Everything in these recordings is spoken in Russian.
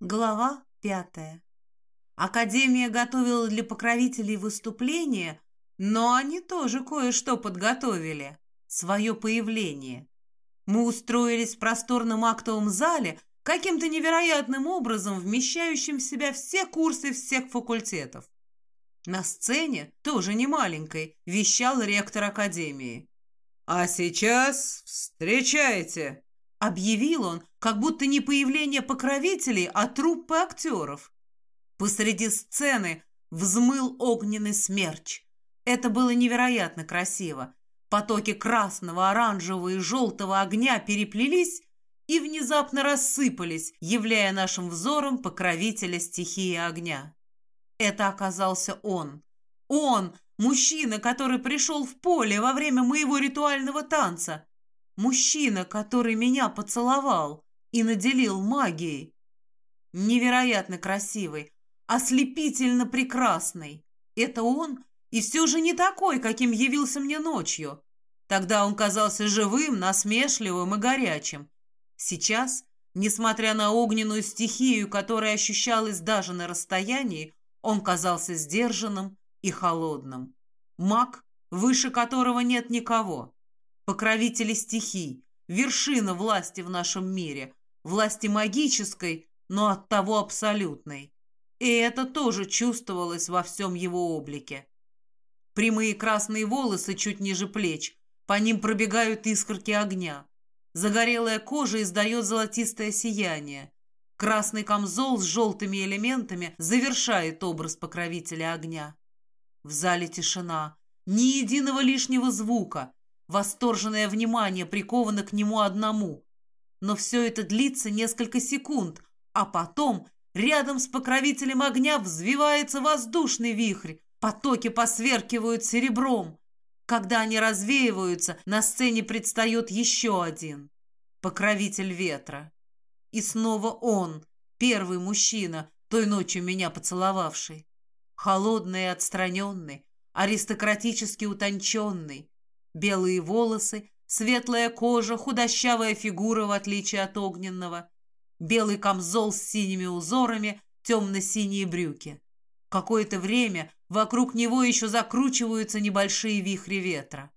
Глава пятая. Академия готовила для покровителей выступление, но они тоже кое-что подготовили. Свое появление. Мы устроились в просторном актовом зале, каким-то невероятным образом вмещающим в себя все курсы всех факультетов. На сцене, тоже не маленькой, вещал ректор Академии. «А сейчас встречайте!» Объявил он, как будто не появление покровителей, а труппы актеров. Посреди сцены взмыл огненный смерч. Это было невероятно красиво. Потоки красного, оранжевого и желтого огня переплелись и внезапно рассыпались, являя нашим взором покровителя стихии огня. Это оказался он. Он, мужчина, который пришел в поле во время моего ритуального танца. Мужчина, который меня поцеловал и наделил магией. Невероятно красивый, ослепительно прекрасный. Это он, и все же не такой, каким явился мне ночью. Тогда он казался живым, насмешливым и горячим. Сейчас, несмотря на огненную стихию, которая ощущалась даже на расстоянии, он казался сдержанным и холодным. Маг, выше которого нет никого покровители стихий, вершина власти в нашем мире, власти магической, но оттого абсолютной. И это тоже чувствовалось во всем его облике. Прямые красные волосы чуть ниже плеч, по ним пробегают искорки огня. Загорелая кожа издает золотистое сияние. Красный камзол с желтыми элементами завершает образ покровителя огня. В зале тишина, ни единого лишнего звука, Восторженное внимание приковано к нему одному. Но все это длится несколько секунд, а потом рядом с покровителем огня взвивается воздушный вихрь, потоки посверкивают серебром. Когда они развеиваются, на сцене предстает еще один — покровитель ветра. И снова он, первый мужчина, той ночью меня поцеловавший. Холодный и отстраненный, аристократически утонченный, Белые волосы, светлая кожа, худощавая фигура, в отличие от огненного. Белый камзол с синими узорами, темно-синие брюки. Какое-то время вокруг него еще закручиваются небольшие вихри ветра.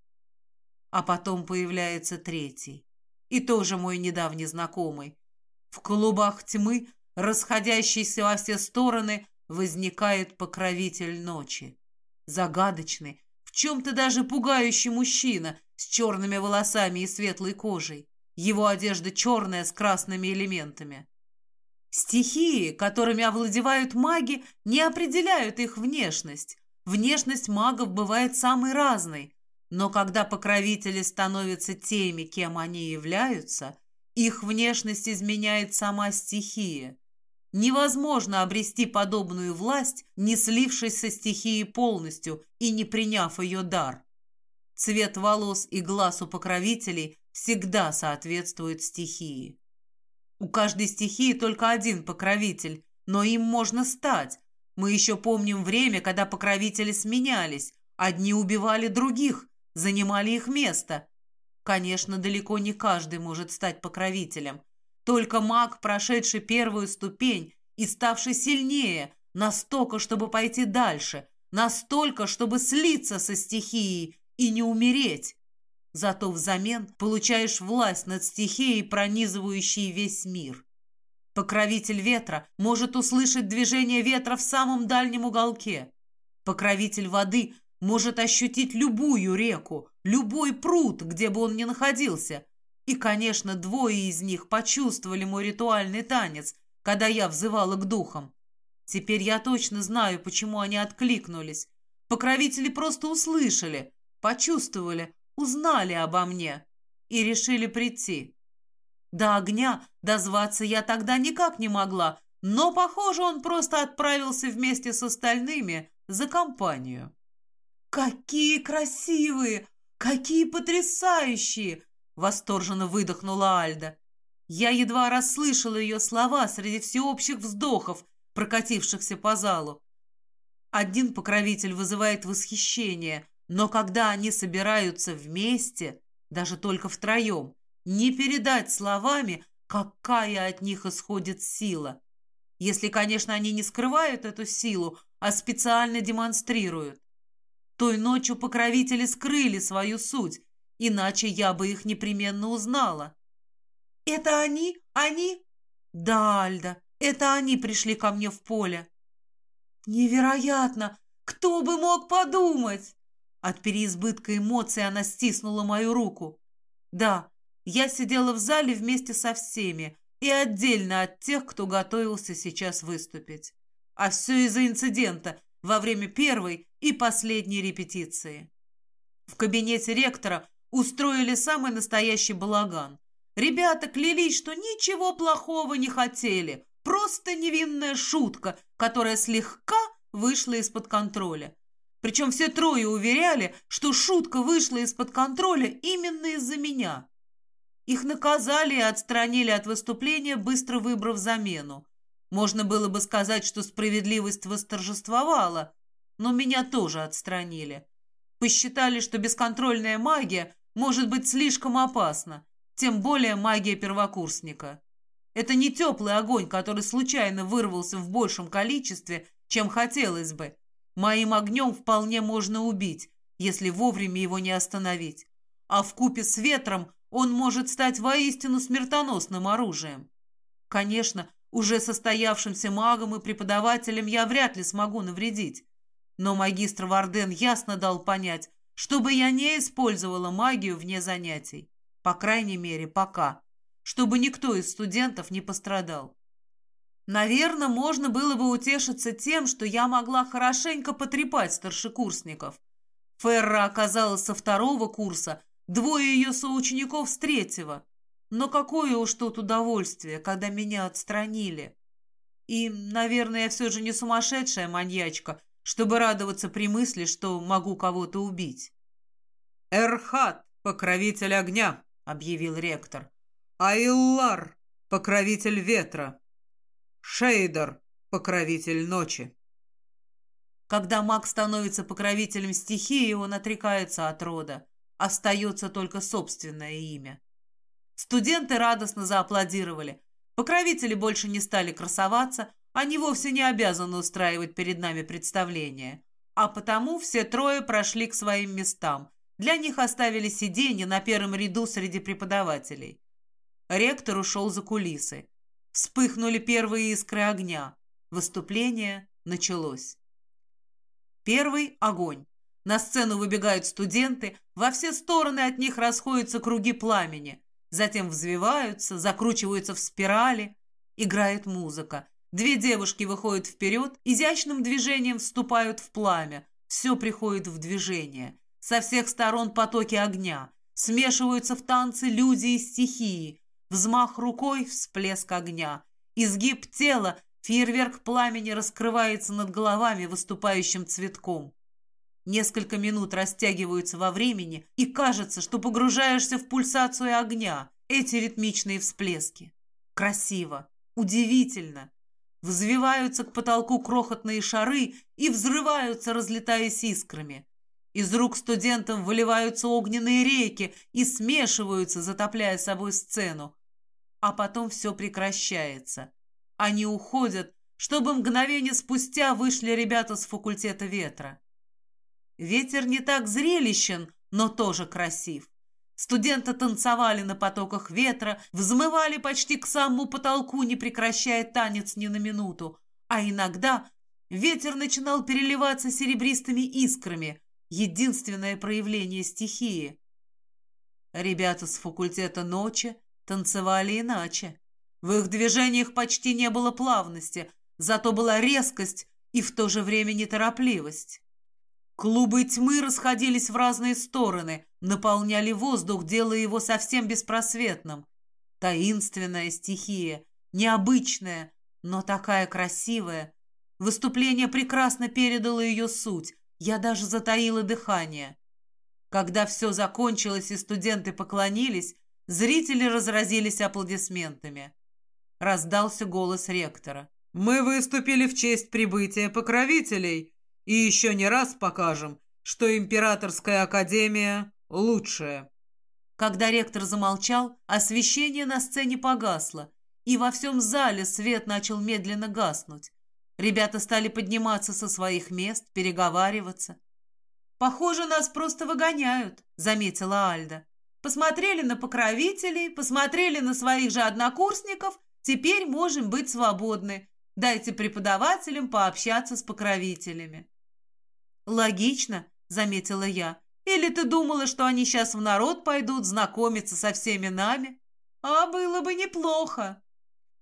А потом появляется третий. И тоже мой недавний знакомый. В клубах тьмы, расходящейся во все стороны, возникает покровитель ночи. Загадочный, чем-то даже пугающий мужчина с черными волосами и светлой кожей. Его одежда черная с красными элементами. Стихии, которыми овладевают маги, не определяют их внешность. Внешность магов бывает самой разной. Но когда покровители становятся теми, кем они являются, их внешность изменяет сама стихия. Невозможно обрести подобную власть, не слившись со стихией полностью и не приняв ее дар. Цвет волос и глаз у покровителей всегда соответствует стихии. У каждой стихии только один покровитель, но им можно стать. Мы еще помним время, когда покровители сменялись. Одни убивали других, занимали их место. Конечно, далеко не каждый может стать покровителем – только маг, прошедший первую ступень и ставший сильнее, настолько, чтобы пойти дальше, настолько, чтобы слиться со стихией и не умереть. Зато взамен получаешь власть над стихией, пронизывающей весь мир. Покровитель ветра может услышать движение ветра в самом дальнем уголке. Покровитель воды может ощутить любую реку, любой пруд, где бы он ни находился – и, конечно, двое из них почувствовали мой ритуальный танец, когда я взывала к духам. Теперь я точно знаю, почему они откликнулись. Покровители просто услышали, почувствовали, узнали обо мне и решили прийти. До огня дозваться я тогда никак не могла, но, похоже, он просто отправился вместе с остальными за компанию. «Какие красивые! Какие потрясающие!» Восторженно выдохнула Альда. Я едва расслышала ее слова среди всеобщих вздохов, прокатившихся по залу. Один покровитель вызывает восхищение, но когда они собираются вместе, даже только втроем, не передать словами, какая от них исходит сила. Если, конечно, они не скрывают эту силу, а специально демонстрируют. Той ночью покровители скрыли свою суть, иначе я бы их непременно узнала. «Это они? Они?» «Да, Альда, это они пришли ко мне в поле». «Невероятно! Кто бы мог подумать?» От переизбытка эмоций она стиснула мою руку. «Да, я сидела в зале вместе со всеми и отдельно от тех, кто готовился сейчас выступить. А все из-за инцидента во время первой и последней репетиции. В кабинете ректора устроили самый настоящий балаган. Ребята клялись, что ничего плохого не хотели, просто невинная шутка, которая слегка вышла из-под контроля. Причем все трое уверяли, что шутка вышла из-под контроля именно из-за меня. Их наказали и отстранили от выступления, быстро выбрав замену. Можно было бы сказать, что справедливость восторжествовала, но меня тоже отстранили. Посчитали, что бесконтрольная магия может быть слишком опасна, тем более магия первокурсника. Это не теплый огонь, который случайно вырвался в большем количестве, чем хотелось бы. Моим огнем вполне можно убить, если вовремя его не остановить. А в купе с ветром он может стать воистину смертоносным оружием. Конечно, уже состоявшимся магом и преподавателем я вряд ли смогу навредить. Но магистр Варден ясно дал понять, чтобы я не использовала магию вне занятий. По крайней мере, пока. Чтобы никто из студентов не пострадал. Наверное, можно было бы утешиться тем, что я могла хорошенько потрепать старшекурсников. Ферра оказалась со второго курса, двое ее соучеников с третьего. Но какое уж тут удовольствие, когда меня отстранили. И, наверное, я все же не сумасшедшая маньячка, чтобы радоваться при мысли, что могу кого-то убить. «Эрхат, покровитель огня», — объявил ректор. «Аиллар, покровитель ветра. Шейдер, покровитель ночи». Когда маг становится покровителем стихии, он отрекается от рода. Остается только собственное имя. Студенты радостно зааплодировали. Покровители больше не стали красоваться, они вовсе не обязаны устраивать перед нами представление. А потому все трое прошли к своим местам. Для них оставили сиденье на первом ряду среди преподавателей. Ректор ушел за кулисы. Вспыхнули первые искры огня. Выступление началось. Первый – огонь. На сцену выбегают студенты, во все стороны от них расходятся круги пламени. Затем взвиваются, закручиваются в спирали. Играет музыка. Две девушки выходят вперед, изящным движением вступают в пламя. Все приходит в движение. Со всех сторон потоки огня. Смешиваются в танцы люди и стихии. Взмах рукой, всплеск огня. Изгиб тела, фейерверк пламени раскрывается над головами выступающим цветком. Несколько минут растягиваются во времени, и кажется, что погружаешься в пульсацию огня. Эти ритмичные всплески. Красиво, удивительно, Взвиваются к потолку крохотные шары и взрываются, разлетаясь искрами. Из рук студентам выливаются огненные реки и смешиваются, затопляя собой сцену. А потом все прекращается. Они уходят, чтобы мгновение спустя вышли ребята с факультета ветра. Ветер не так зрелищен, но тоже красив. Студенты танцевали на потоках ветра, взмывали почти к самому потолку, не прекращая танец ни на минуту. А иногда ветер начинал переливаться серебристыми искрами, единственное проявление стихии. Ребята с факультета ночи танцевали иначе. В их движениях почти не было плавности, зато была резкость и в то же время неторопливость. Клубы тьмы расходились в разные стороны, наполняли воздух, делая его совсем беспросветным. Таинственная стихия, необычная, но такая красивая. Выступление прекрасно передало ее суть. Я даже затаила дыхание. Когда все закончилось и студенты поклонились, зрители разразились аплодисментами. Раздался голос ректора. «Мы выступили в честь прибытия покровителей и еще не раз покажем, что Императорская Академия лучшая». Когда ректор замолчал, освещение на сцене погасло, и во всем зале свет начал медленно гаснуть. Ребята стали подниматься со своих мест, переговариваться. «Похоже, нас просто выгоняют», — заметила Альда. «Посмотрели на покровителей, посмотрели на своих же однокурсников, теперь можем быть свободны. Дайте преподавателям пообщаться с покровителями». «Логично», — заметила я. «Или ты думала, что они сейчас в народ пойдут знакомиться со всеми нами? А было бы неплохо».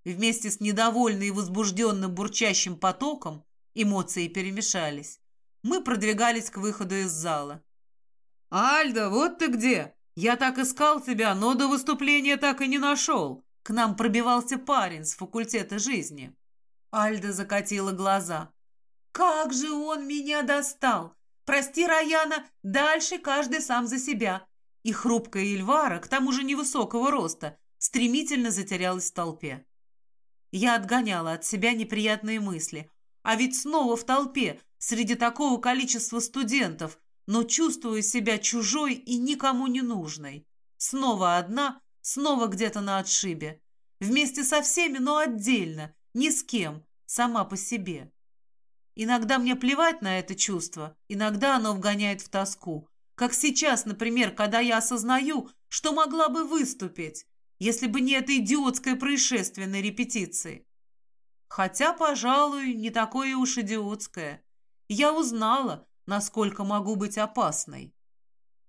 Вместе с недовольным и возбужденным бурчащим потоком эмоции перемешались. Мы продвигались к выходу из зала. «Альда, вот ты где! Я так искал тебя, но до выступления так и не нашел!» К нам пробивался парень с факультета жизни. Альда закатила глаза. «Как же он меня достал! Прости, Раяна, дальше каждый сам за себя!» И хрупкая Ильвара, к тому же невысокого роста, стремительно затерялась в толпе. Я отгоняла от себя неприятные мысли. А ведь снова в толпе, среди такого количества студентов, но чувствую себя чужой и никому не нужной. Снова одна, снова где-то на отшибе. Вместе со всеми, но отдельно, ни с кем, сама по себе. Иногда мне плевать на это чувство, иногда оно вгоняет в тоску. Как сейчас, например, когда я осознаю, что могла бы выступить, если бы не это идиотское происшествие на репетиции. Хотя, пожалуй, не такое уж идиотское. Я узнала, насколько могу быть опасной.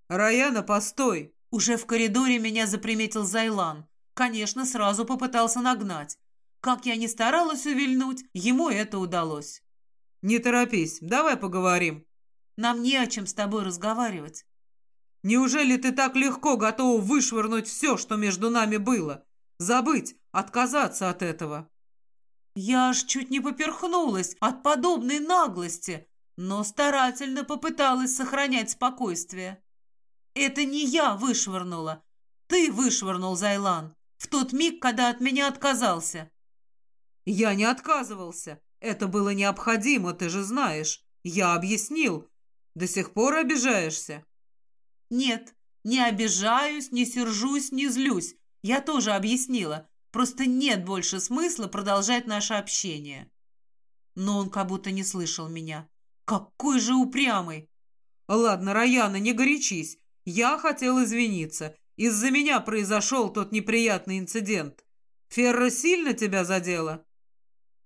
«Раяна, постой!» Уже в коридоре меня заприметил Зайлан. Конечно, сразу попытался нагнать. Как я ни старалась увильнуть, ему это удалось. «Не торопись, давай поговорим». «Нам не о чем с тобой разговаривать». Неужели ты так легко готова вышвырнуть все, что между нами было? Забыть, отказаться от этого?» Я аж чуть не поперхнулась от подобной наглости, но старательно попыталась сохранять спокойствие. «Это не я вышвырнула. Ты вышвырнул, Зайлан, в тот миг, когда от меня отказался». «Я не отказывался. Это было необходимо, ты же знаешь. Я объяснил. До сих пор обижаешься?» Нет, не обижаюсь, не сержусь, не злюсь. Я тоже объяснила. Просто нет больше смысла продолжать наше общение. Но он как будто не слышал меня. Какой же упрямый! Ладно, Раяна, не горячись. Я хотел извиниться. Из-за меня произошел тот неприятный инцидент. Ферра сильно тебя задела?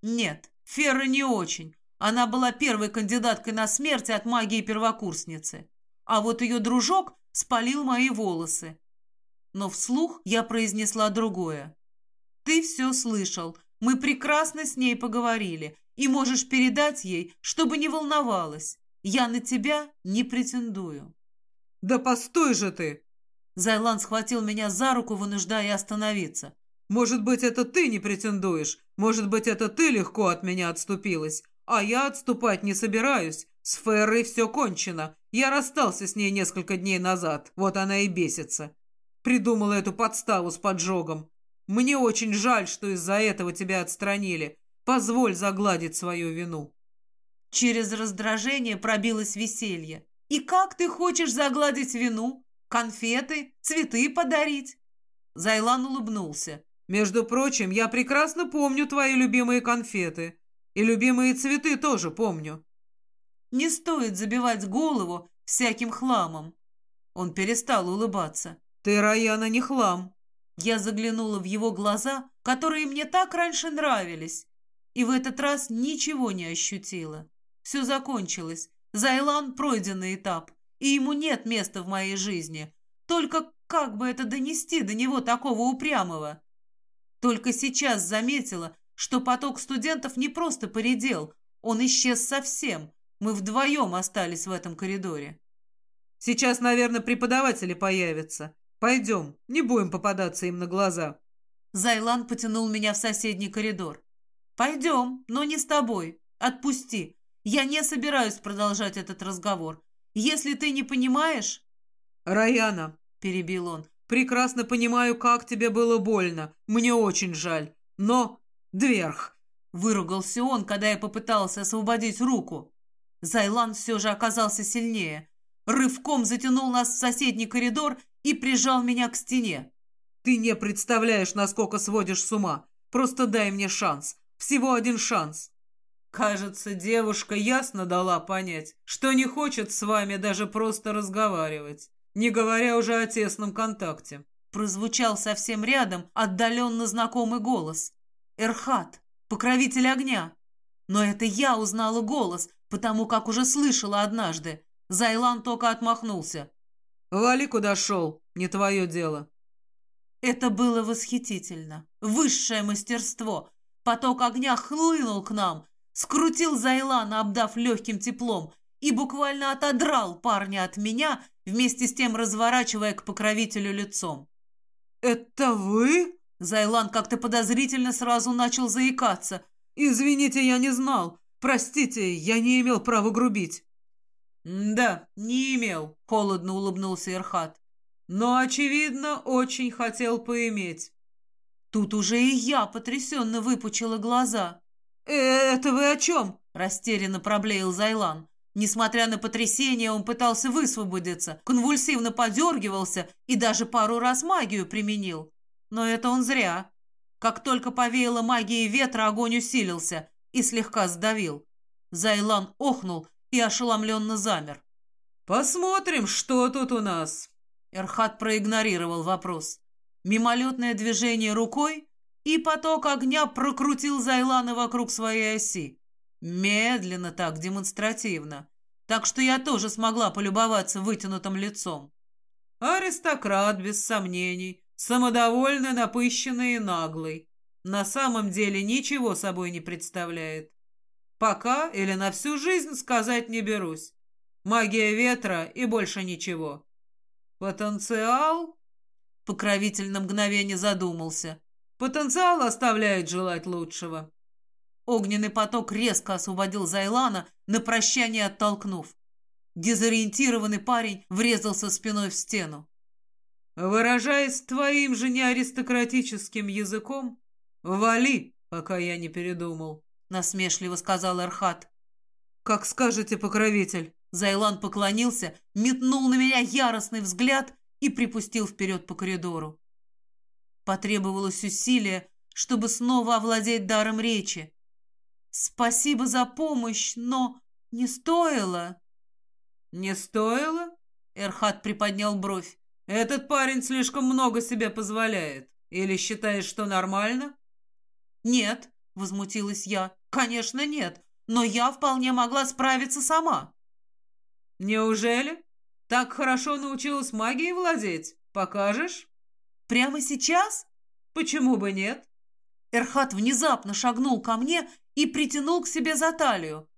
Нет, Ферра не очень. Она была первой кандидаткой на смерть от магии первокурсницы а вот ее дружок спалил мои волосы. Но вслух я произнесла другое. «Ты все слышал. Мы прекрасно с ней поговорили, и можешь передать ей, чтобы не волновалась. Я на тебя не претендую». «Да постой же ты!» Зайлан схватил меня за руку, вынуждая остановиться. «Может быть, это ты не претендуешь? Может быть, это ты легко от меня отступилась? А я отступать не собираюсь. С Феррой все кончено. Я расстался с ней несколько дней назад. Вот она и бесится. Придумала эту подставу с поджогом. Мне очень жаль, что из-за этого тебя отстранили. Позволь загладить свою вину». Через раздражение пробилось веселье. «И как ты хочешь загладить вину? Конфеты? Цветы подарить?» Зайлан улыбнулся. «Между прочим, я прекрасно помню твои любимые конфеты. И любимые цветы тоже помню. Не стоит забивать голову всяким хламом. Он перестал улыбаться. Ты, Раяна, не хлам. Я заглянула в его глаза, которые мне так раньше нравились, и в этот раз ничего не ощутила. Все закончилось. Зайлан – пройденный этап, и ему нет места в моей жизни. Только как бы это донести до него такого упрямого? Только сейчас заметила, что поток студентов не просто поредел, он исчез совсем. Мы вдвоем остались в этом коридоре. Сейчас, наверное, преподаватели появятся. Пойдем, не будем попадаться им на глаза. Зайлан потянул меня в соседний коридор. Пойдем, но не с тобой. Отпусти. Я не собираюсь продолжать этот разговор. Если ты не понимаешь... Раяна, перебил он, прекрасно понимаю, как тебе было больно. Мне очень жаль. Но Дверх!» Выругался он, когда я попытался освободить руку. Зайлан все же оказался сильнее. Рывком затянул нас в соседний коридор и прижал меня к стене. «Ты не представляешь, насколько сводишь с ума. Просто дай мне шанс. Всего один шанс. Кажется, девушка ясно дала понять, что не хочет с вами даже просто разговаривать, не говоря уже о тесном контакте. Прозвучал совсем рядом отдаленно знакомый голос. Эрхат, покровитель огня. Но это я узнала голос, потому как уже слышала однажды. Зайлан только отмахнулся. «Вали, куда шел, не твое дело». Это было восхитительно. Высшее мастерство. Поток огня хлынул к нам, скрутил Зайлана, обдав легким теплом, и буквально отодрал парня от меня, вместе с тем разворачивая к покровителю лицом. «Это вы?» Зайлан как-то подозрительно сразу начал заикаться. «Извините, я не знал. Простите, я не имел права грубить». «Да, не имел», — холодно улыбнулся Ирхат. «Но, очевидно, очень хотел поиметь». Тут уже и я потрясенно выпучила глаза. «Э, «Это вы о чем?» – растерянно проблеял Зайлан. Несмотря на потрясение, он пытался высвободиться, конвульсивно подергивался и даже пару раз магию применил. Но это он зря. Как только повеяло магией ветра, огонь усилился и слегка сдавил. Зайлан охнул и ошеломленно замер. «Посмотрим, что тут у нас». Эрхат проигнорировал вопрос. Мимолетное движение рукой, и поток огня прокрутил Зайлана вокруг своей оси. Медленно так, демонстративно. Так что я тоже смогла полюбоваться вытянутым лицом. Аристократ, без сомнений, самодовольный, напыщенный и наглый. На самом деле ничего собой не представляет. Пока или на всю жизнь сказать не берусь. Магия ветра и больше ничего. Потенциал? Покровитель на мгновение задумался. Потенциал оставляет желать лучшего. Огненный поток резко освободил Зайлана, на прощание оттолкнув. Дезориентированный парень врезался спиной в стену. «Выражаясь твоим же неаристократическим языком, вали, пока я не передумал», — насмешливо сказал Эрхат. «Как скажете, покровитель». Зайлан поклонился, метнул на меня яростный взгляд и припустил вперед по коридору. Потребовалось усилие, чтобы снова овладеть даром речи. Спасибо за помощь, но не стоило. Не стоило? Эрхат приподнял бровь. Этот парень слишком много себе позволяет. Или считаешь, что нормально? Нет, возмутилась я. Конечно, нет. Но я вполне могла справиться сама. Неужели? Так хорошо научилась магией владеть? Покажешь? Прямо сейчас? Почему бы нет? Эрхат внезапно шагнул ко мне и притянул к себе за талию.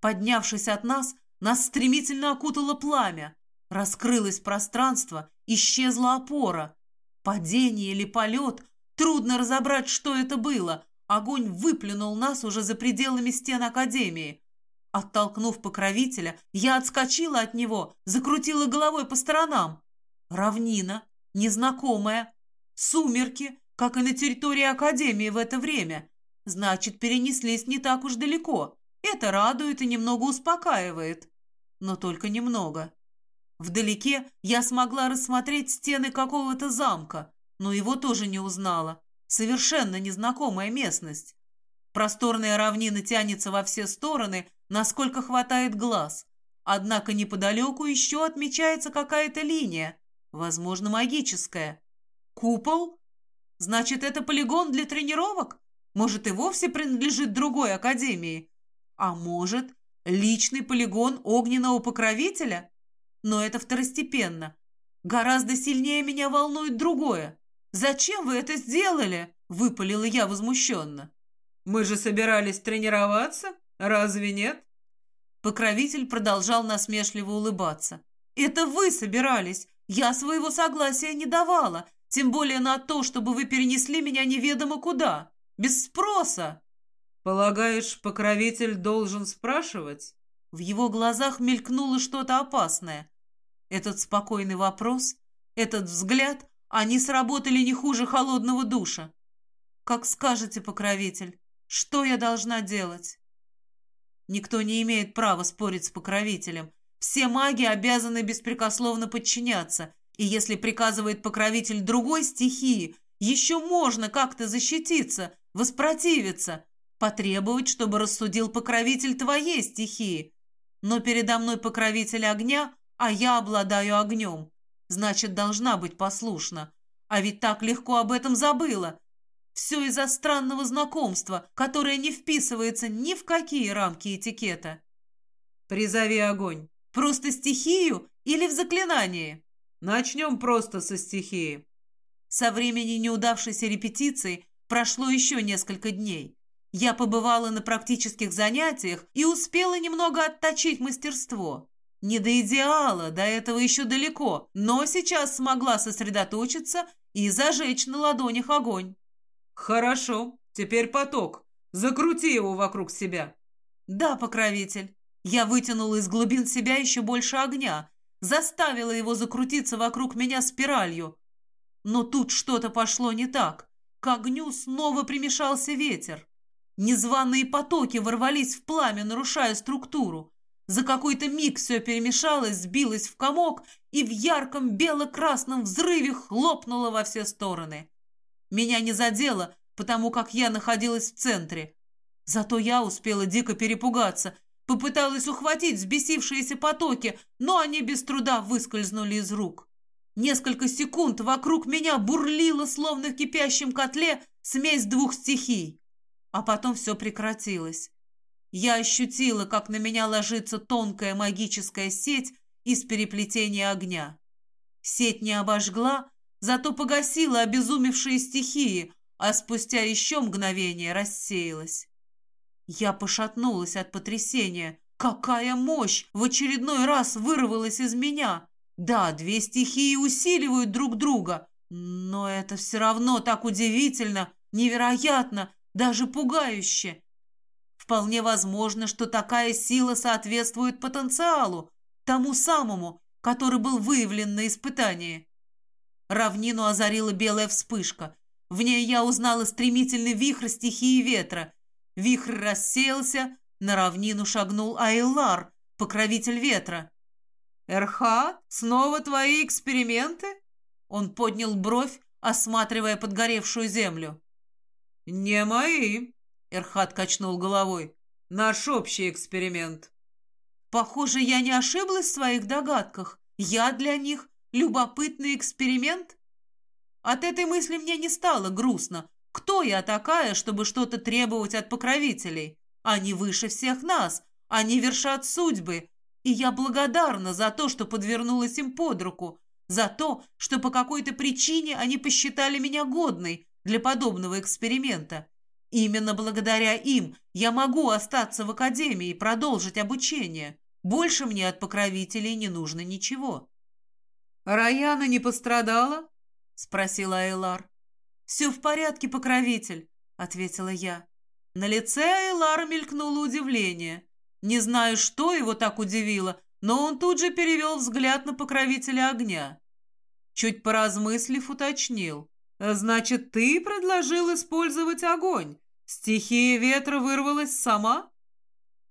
Поднявшись от нас, нас стремительно окутало пламя. Раскрылось пространство, исчезла опора. Падение или полет, трудно разобрать, что это было. Огонь выплюнул нас уже за пределами стен Академии. Оттолкнув покровителя, я отскочила от него, закрутила головой по сторонам. Равнина, незнакомая, Сумерки, как и на территории Академии в это время. Значит, перенеслись не так уж далеко. Это радует и немного успокаивает. Но только немного. Вдалеке я смогла рассмотреть стены какого-то замка, но его тоже не узнала. Совершенно незнакомая местность. Просторная равнина тянется во все стороны, насколько хватает глаз. Однако неподалеку еще отмечается какая-то линия, возможно, магическая. Купол? Значит, это полигон для тренировок? Может, и вовсе принадлежит другой академии? А может, личный полигон огненного покровителя? Но это второстепенно. Гораздо сильнее меня волнует другое. «Зачем вы это сделали?» – выпалила я возмущенно. «Мы же собирались тренироваться, разве нет?» Покровитель продолжал насмешливо улыбаться. «Это вы собирались. Я своего согласия не давала. Тем более на то, чтобы вы перенесли меня неведомо куда. Без спроса. Полагаешь, покровитель должен спрашивать? В его глазах мелькнуло что-то опасное. Этот спокойный вопрос, этот взгляд, они сработали не хуже холодного душа. Как скажете, покровитель, что я должна делать? Никто не имеет права спорить с покровителем. Все маги обязаны беспрекословно подчиняться, и если приказывает покровитель другой стихии, еще можно как-то защититься, воспротивиться, потребовать, чтобы рассудил покровитель твоей стихии. Но передо мной покровитель огня, а я обладаю огнем. Значит, должна быть послушна. А ведь так легко об этом забыла. Все из-за странного знакомства, которое не вписывается ни в какие рамки этикета. Призови огонь. Просто стихию или в заклинании? Начнем просто со стихии. Со времени неудавшейся репетиции прошло еще несколько дней. Я побывала на практических занятиях и успела немного отточить мастерство. Не до идеала, до этого еще далеко, но сейчас смогла сосредоточиться и зажечь на ладонях огонь. Хорошо, теперь поток. Закрути его вокруг себя. Да, покровитель. Я вытянула из глубин себя еще больше огня, заставила его закрутиться вокруг меня спиралью. Но тут что-то пошло не так. К огню снова примешался ветер. Незваные потоки ворвались в пламя, нарушая структуру. За какой-то миг все перемешалось, сбилось в комок и в ярком бело-красном взрыве хлопнуло во все стороны. Меня не задело, потому как я находилась в центре. Зато я успела дико перепугаться, попыталась ухватить взбесившиеся потоки, но они без труда выскользнули из рук. Несколько секунд вокруг меня бурлила, словно в кипящем котле, смесь двух стихий. А потом все прекратилось. Я ощутила, как на меня ложится тонкая магическая сеть из переплетения огня. Сеть не обожгла, зато погасила обезумевшие стихии, а спустя еще мгновение рассеялась. Я пошатнулась от потрясения. Какая мощь в очередной раз вырвалась из меня! Да, две стихии усиливают друг друга, но это все равно так удивительно, невероятно, даже пугающе. Вполне возможно, что такая сила соответствует потенциалу, тому самому, который был выявлен на испытании. Равнину озарила белая вспышка. В ней я узнала стремительный вихрь стихии ветра. Вихрь рассеялся, на равнину шагнул Айлар, покровитель ветра. «Эрхат, снова твои эксперименты?» Он поднял бровь, осматривая подгоревшую землю. «Не мои», Эрхат качнул головой. «Наш общий эксперимент». «Похоже, я не ошиблась в своих догадках. Я для них любопытный эксперимент?» От этой мысли мне не стало грустно. Кто я такая, чтобы что-то требовать от покровителей? Они выше всех нас, они вершат судьбы. И я благодарна за то, что подвернулась им под руку, за то, что по какой-то причине они посчитали меня годной для подобного эксперимента. Именно благодаря им я могу остаться в академии и продолжить обучение. Больше мне от покровителей не нужно ничего. «Раяна не пострадала?» — спросила Айлар. «Все в порядке, покровитель», — ответила я. На лице Айлара мелькнуло удивление. Не знаю, что его так удивило, но он тут же перевел взгляд на покровителя огня. Чуть поразмыслив, уточнил. «Значит, ты предложил использовать огонь? Стихия ветра вырвалась сама?»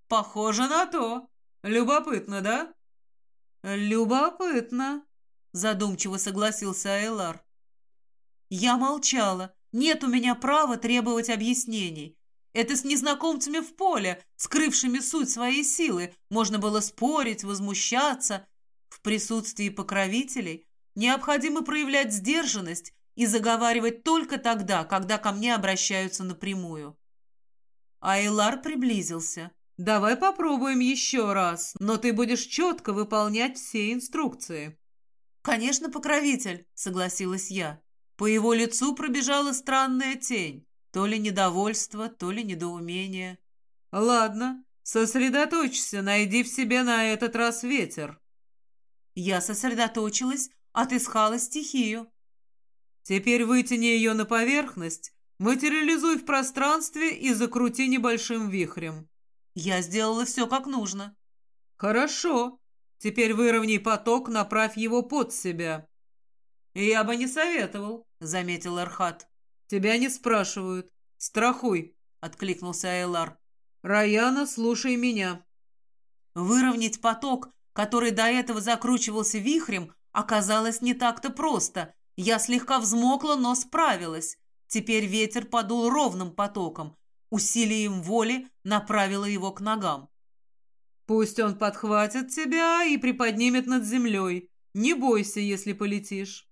«Похоже на то. Любопытно, да?» «Любопытно», — задумчиво согласился Айлар. Я молчала. Нет у меня права требовать объяснений. Это с незнакомцами в поле, скрывшими суть своей силы, можно было спорить, возмущаться. В присутствии покровителей необходимо проявлять сдержанность и заговаривать только тогда, когда ко мне обращаются напрямую. Айлар приблизился. «Давай попробуем еще раз, но ты будешь четко выполнять все инструкции». «Конечно, покровитель», — согласилась я. По его лицу пробежала странная тень, то ли недовольство, то ли недоумение. «Ладно, сосредоточься, найди в себе на этот раз ветер». Я сосредоточилась, отыскала стихию. Теперь вытяни ее на поверхность, материализуй в пространстве и закрути небольшим вихрем. Я сделала все как нужно. Хорошо. Теперь выровняй поток, направь его под себя. Я бы не советовал, заметил Архат. Тебя не спрашивают. Страхуй, откликнулся Эйлар. Раяна, слушай меня. Выровнять поток, который до этого закручивался вихрем, оказалось не так-то просто, я слегка взмокла, но справилась. Теперь ветер подул ровным потоком, усилием воли направило его к ногам. «Пусть он подхватит тебя и приподнимет над землей. Не бойся, если полетишь».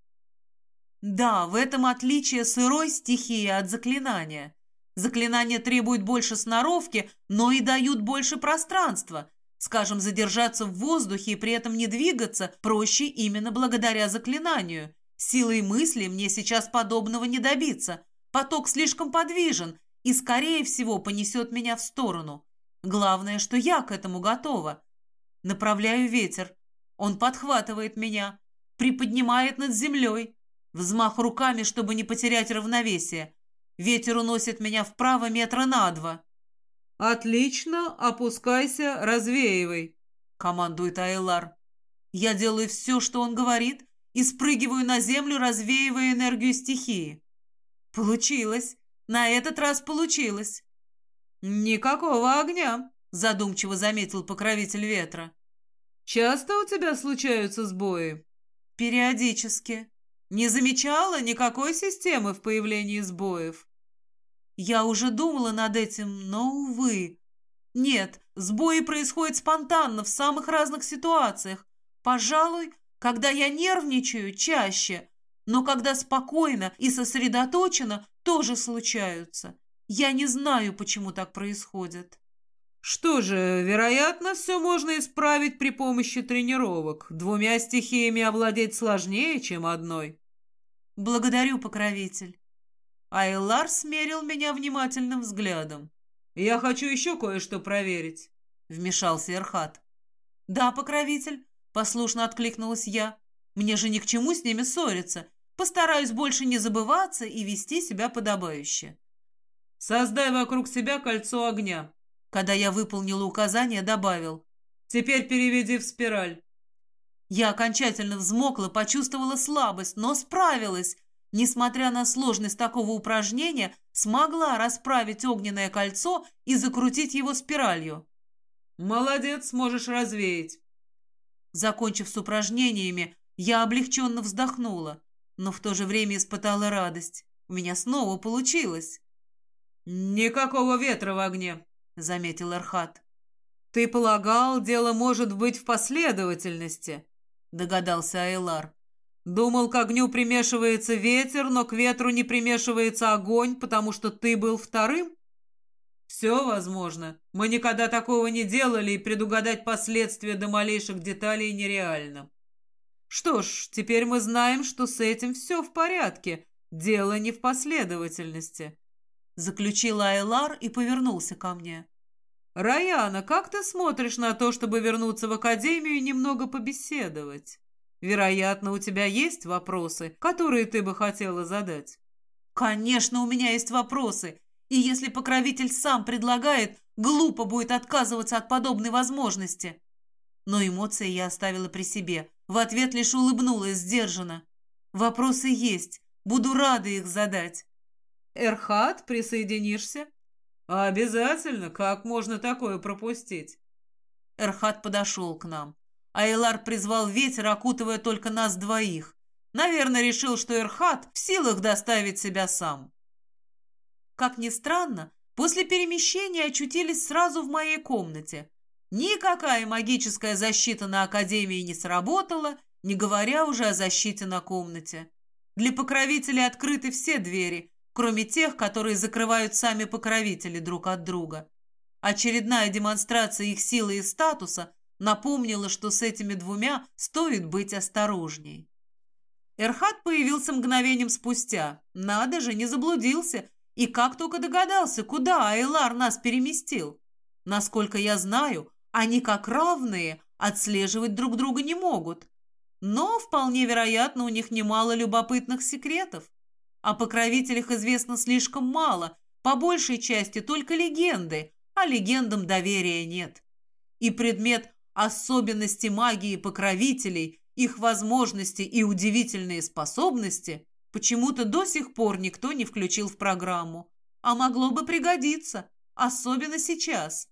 Да, в этом отличие сырой стихии от заклинания. Заклинания требуют больше сноровки, но и дают больше пространства. Скажем, задержаться в воздухе и при этом не двигаться проще именно благодаря заклинанию. Силой мысли мне сейчас подобного не добиться. Поток слишком подвижен и, скорее всего, понесет меня в сторону. Главное, что я к этому готова. Направляю ветер. Он подхватывает меня, приподнимает над землей. Взмах руками, чтобы не потерять равновесие. Ветер уносит меня вправо метра на два. «Отлично, опускайся, развеивай», — командует Айлар. Я делаю все, что он говорит, и спрыгиваю на землю, развеивая энергию стихии. Получилось. На этот раз получилось. «Никакого огня», — задумчиво заметил покровитель ветра. «Часто у тебя случаются сбои?» «Периодически. Не замечала никакой системы в появлении сбоев?» Я уже думала над этим, но, увы. Нет, сбои происходят спонтанно в самых разных ситуациях. Пожалуй, когда я нервничаю, чаще. Но когда спокойно и сосредоточенно, тоже случаются. Я не знаю, почему так происходит. Что же, вероятно, все можно исправить при помощи тренировок. Двумя стихиями овладеть сложнее, чем одной. Благодарю, покровитель. Айлар смерил меня внимательным взглядом. «Я хочу еще кое-что проверить», — вмешался Эрхат. «Да, покровитель», — послушно откликнулась я. «Мне же ни к чему с ними ссориться. Постараюсь больше не забываться и вести себя подобающе». «Создай вокруг себя кольцо огня». Когда я выполнила указание, добавил. «Теперь переведи в спираль». Я окончательно взмокла, почувствовала слабость, но справилась. Несмотря на сложность такого упражнения, смогла расправить огненное кольцо и закрутить его спиралью. «Молодец, можешь развеять». Закончив с упражнениями, я облегченно вздохнула, но в то же время испытала радость. У меня снова получилось. «Никакого ветра в огне», — заметил Архат. «Ты полагал, дело может быть в последовательности», — догадался Айлар. «Думал, к огню примешивается ветер, но к ветру не примешивается огонь, потому что ты был вторым?» «Все возможно. Мы никогда такого не делали, и предугадать последствия до малейших деталей нереально». «Что ж, теперь мы знаем, что с этим все в порядке. Дело не в последовательности». Заключил Айлар и повернулся ко мне. «Раяна, как ты смотришь на то, чтобы вернуться в академию и немного побеседовать? Вероятно, у тебя есть вопросы, которые ты бы хотела задать?» «Конечно, у меня есть вопросы. И если покровитель сам предлагает, глупо будет отказываться от подобной возможности». Но эмоции я оставила при себе. В ответ лишь улыбнулась сдержанно. «Вопросы есть. Буду рада их задать». Эрхат, присоединишься?» «Обязательно! Как можно такое пропустить?» Эрхат подошел к нам. Айлар призвал ветер, окутывая только нас двоих. Наверное, решил, что Эрхат в силах доставить себя сам. Как ни странно, после перемещения очутились сразу в моей комнате. Никакая магическая защита на Академии не сработала, не говоря уже о защите на комнате. Для покровителей открыты все двери, кроме тех, которые закрывают сами покровители друг от друга. Очередная демонстрация их силы и статуса напомнила, что с этими двумя стоит быть осторожней. Эрхат появился мгновением спустя. Надо же, не заблудился. И как только догадался, куда Айлар нас переместил. Насколько я знаю, они как равные отслеживать друг друга не могут. Но вполне вероятно, у них немало любопытных секретов. О покровителях известно слишком мало, по большей части только легенды, а легендам доверия нет. И предмет особенности магии покровителей, их возможности и удивительные способности почему-то до сих пор никто не включил в программу, а могло бы пригодиться, особенно сейчас.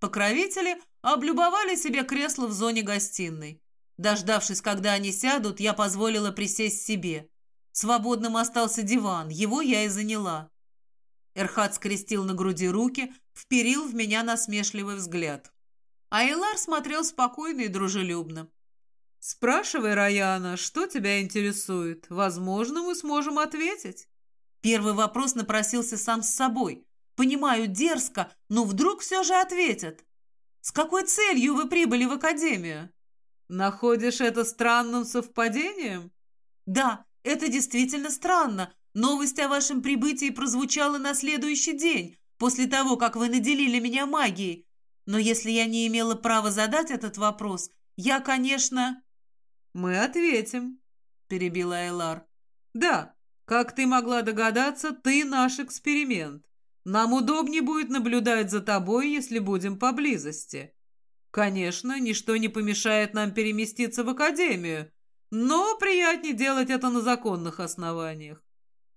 Покровители облюбовали себе кресло в зоне гостиной. Дождавшись, когда они сядут, я позволила присесть себе – Свободным остался диван, его я и заняла. Эрхат скрестил на груди руки, вперил в меня насмешливый взгляд. А Элар смотрел спокойно и дружелюбно. «Спрашивай, Раяна, что тебя интересует? Возможно, мы сможем ответить». Первый вопрос напросился сам с собой. Понимаю, дерзко, но вдруг все же ответят. С какой целью вы прибыли в академию? Находишь это странным совпадением? Да, это действительно странно. Новость о вашем прибытии прозвучала на следующий день, после того, как вы наделили меня магией. Но если я не имела права задать этот вопрос, я, конечно... «Мы ответим», — перебила Элар. «Да, как ты могла догадаться, ты наш эксперимент. Нам удобнее будет наблюдать за тобой, если будем поблизости. Конечно, ничто не помешает нам переместиться в академию, но приятнее делать это на законных основаниях.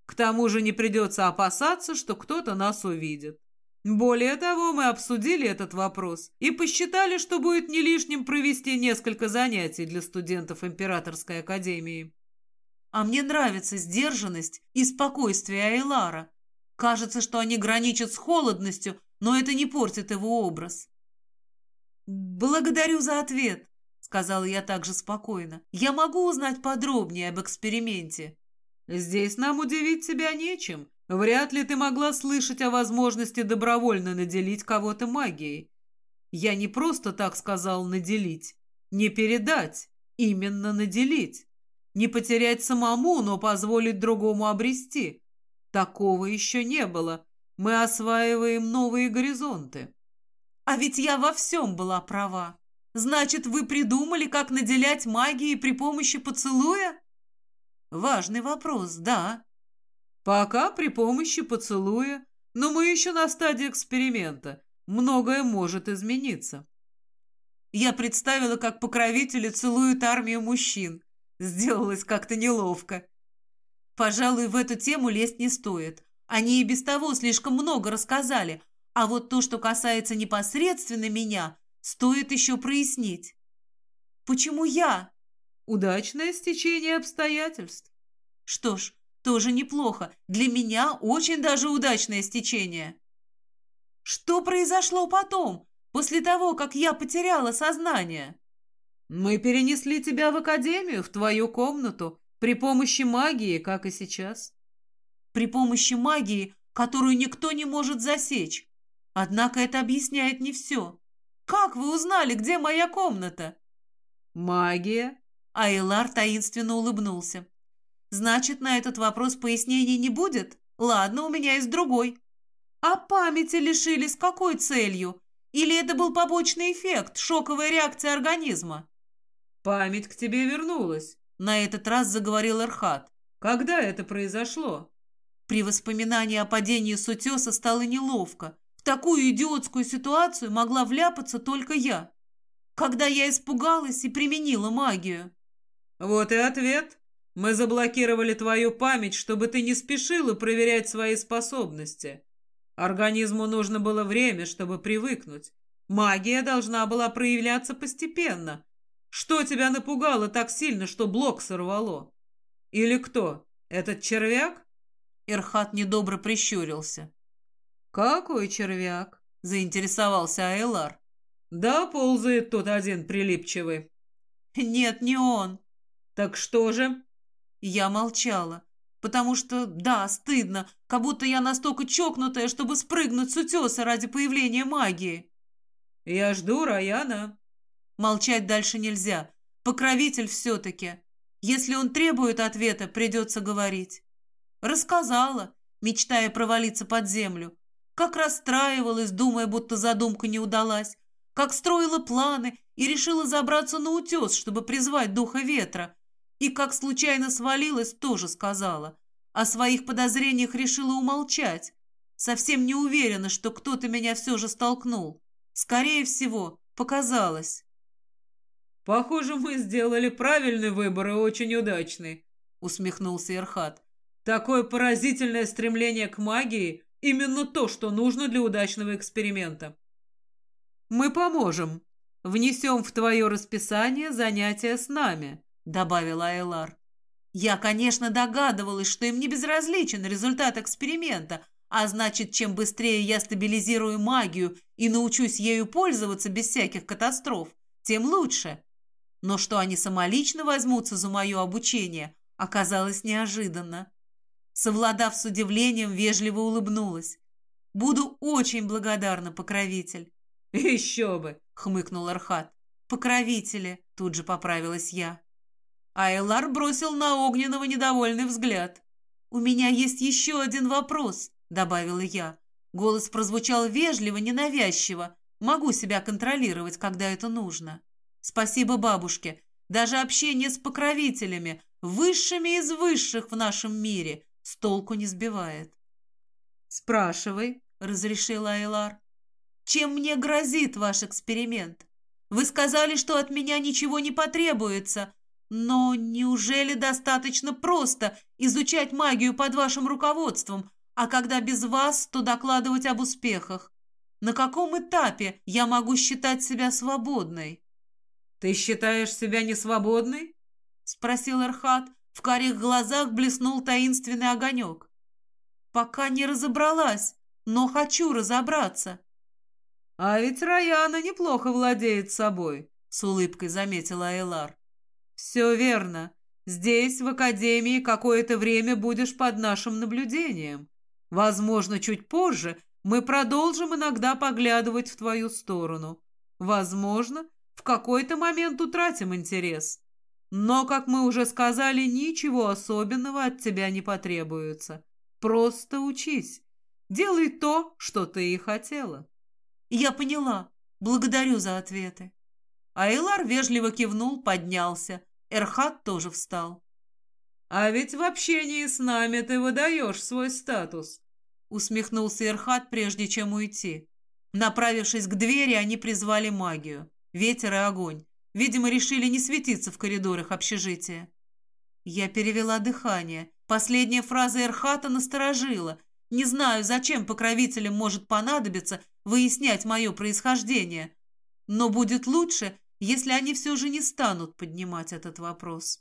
К тому же не придется опасаться, что кто-то нас увидит. Более того, мы обсудили этот вопрос и посчитали, что будет не лишним провести несколько занятий для студентов Императорской Академии. А мне нравится сдержанность и спокойствие Айлара. Кажется, что они граничат с холодностью, но это не портит его образ. «Благодарю за ответ», — сказала я также спокойно. «Я могу узнать подробнее об эксперименте?» «Здесь нам удивить тебя нечем. Вряд ли ты могла слышать о возможности добровольно наделить кого-то магией. Я не просто так сказал «наделить», не передать, именно наделить. Не потерять самому, но позволить другому обрести. Такого еще не было. Мы осваиваем новые горизонты. А ведь я во всем была права. Значит, вы придумали, как наделять магией при помощи поцелуя? Важный вопрос, да. Пока при помощи поцелуя, но мы еще на стадии эксперимента. Многое может измениться. Я представила, как покровители целуют армию мужчин. Сделалось как-то неловко. Пожалуй, в эту тему лезть не стоит. Они и без того слишком много рассказали, а вот то, что касается непосредственно меня, стоит еще прояснить. Почему я? Удачное стечение обстоятельств. Что ж, тоже неплохо. Для меня очень даже удачное стечение. Что произошло потом, после того, как я потеряла сознание? Мы перенесли тебя в академию, в твою комнату, при помощи магии, как и сейчас. При помощи магии, которую никто не может засечь. Однако это объясняет не все. Как вы узнали, где моя комната? Магия. Айлар таинственно улыбнулся. Значит, на этот вопрос пояснений не будет? Ладно, у меня есть другой. А памяти лишили с какой целью? Или это был побочный эффект, шоковая реакция организма? Память к тебе вернулась. На этот раз заговорил Эрхат. Когда это произошло? При воспоминании о падении с утеса стало неловко. Такую идиотскую ситуацию могла вляпаться только я. Когда я испугалась и применила магию. Вот и ответ. Мы заблокировали твою память, чтобы ты не спешила проверять свои способности. Организму нужно было время, чтобы привыкнуть. Магия должна была проявляться постепенно. Что тебя напугало так сильно, что блок сорвало? Или кто? Этот червяк? Ирхат недобро прищурился. «Какой червяк?» — заинтересовался Айлар. «Да, ползает тот один прилипчивый». «Нет, не он». «Так что же?» Я молчала, потому что, да, стыдно, как будто я настолько чокнутая, чтобы спрыгнуть с утеса ради появления магии. «Я жду Раяна». Молчать дальше нельзя. Покровитель все-таки. Если он требует ответа, придется говорить. Рассказала, мечтая провалиться под землю. Как расстраивалась, думая, будто задумка не удалась. Как строила планы и решила забраться на утес, чтобы призвать духа ветра. И как случайно свалилась, тоже сказала. О своих подозрениях решила умолчать. Совсем не уверена, что кто-то меня все же столкнул. Скорее всего, показалось. «Похоже, мы сделали правильный выбор и очень удачный», — усмехнулся Ирхат. «Такое поразительное стремление к магии — именно то, что нужно для удачного эксперимента». «Мы поможем. Внесем в твое расписание занятия с нами», — добавила Айлар. Я, конечно, догадывалась, что им не безразличен результат эксперимента, а значит, чем быстрее я стабилизирую магию и научусь ею пользоваться без всяких катастроф, тем лучше. Но что они самолично возьмутся за мое обучение, оказалось неожиданно. Совладав с удивлением, вежливо улыбнулась. «Буду очень благодарна, покровитель». «Еще бы!» — хмыкнул Архат. «Покровители», — тут же поправилась я. Айлар бросил на Огненного недовольный взгляд. «У меня есть еще один вопрос», — добавила я. Голос прозвучал вежливо, ненавязчиво. Могу себя контролировать, когда это нужно. Спасибо бабушке. Даже общение с покровителями, высшими из высших в нашем мире, с толку не сбивает. «Спрашивай», — разрешила Айлар. «Чем мне грозит ваш эксперимент? Вы сказали, что от меня ничего не потребуется, но неужели достаточно просто изучать магию под вашим руководством, а когда без вас, то докладывать об успехах? На каком этапе я могу считать себя свободной? Ты считаешь себя несвободной? Спросил Эрхат. В карих глазах блеснул таинственный огонек. Пока не разобралась, но хочу разобраться. А ведь Раяна неплохо владеет собой, с улыбкой заметила Элар. «Все верно. Здесь, в Академии, какое-то время будешь под нашим наблюдением. Возможно, чуть позже мы продолжим иногда поглядывать в твою сторону. Возможно, в какой-то момент утратим интерес. Но, как мы уже сказали, ничего особенного от тебя не потребуется. Просто учись. Делай то, что ты и хотела». «Я поняла. Благодарю за ответы». Айлар вежливо кивнул, поднялся. Эрхат тоже встал. «А ведь в общении с нами ты выдаешь свой статус», усмехнулся Эрхат, прежде чем уйти. Направившись к двери, они призвали магию. Ветер и огонь. Видимо, решили не светиться в коридорах общежития. Я перевела дыхание. Последняя фраза Эрхата насторожила. Не знаю, зачем покровителям может понадобиться выяснять мое происхождение. Но будет лучше, если они все же не станут поднимать этот вопрос.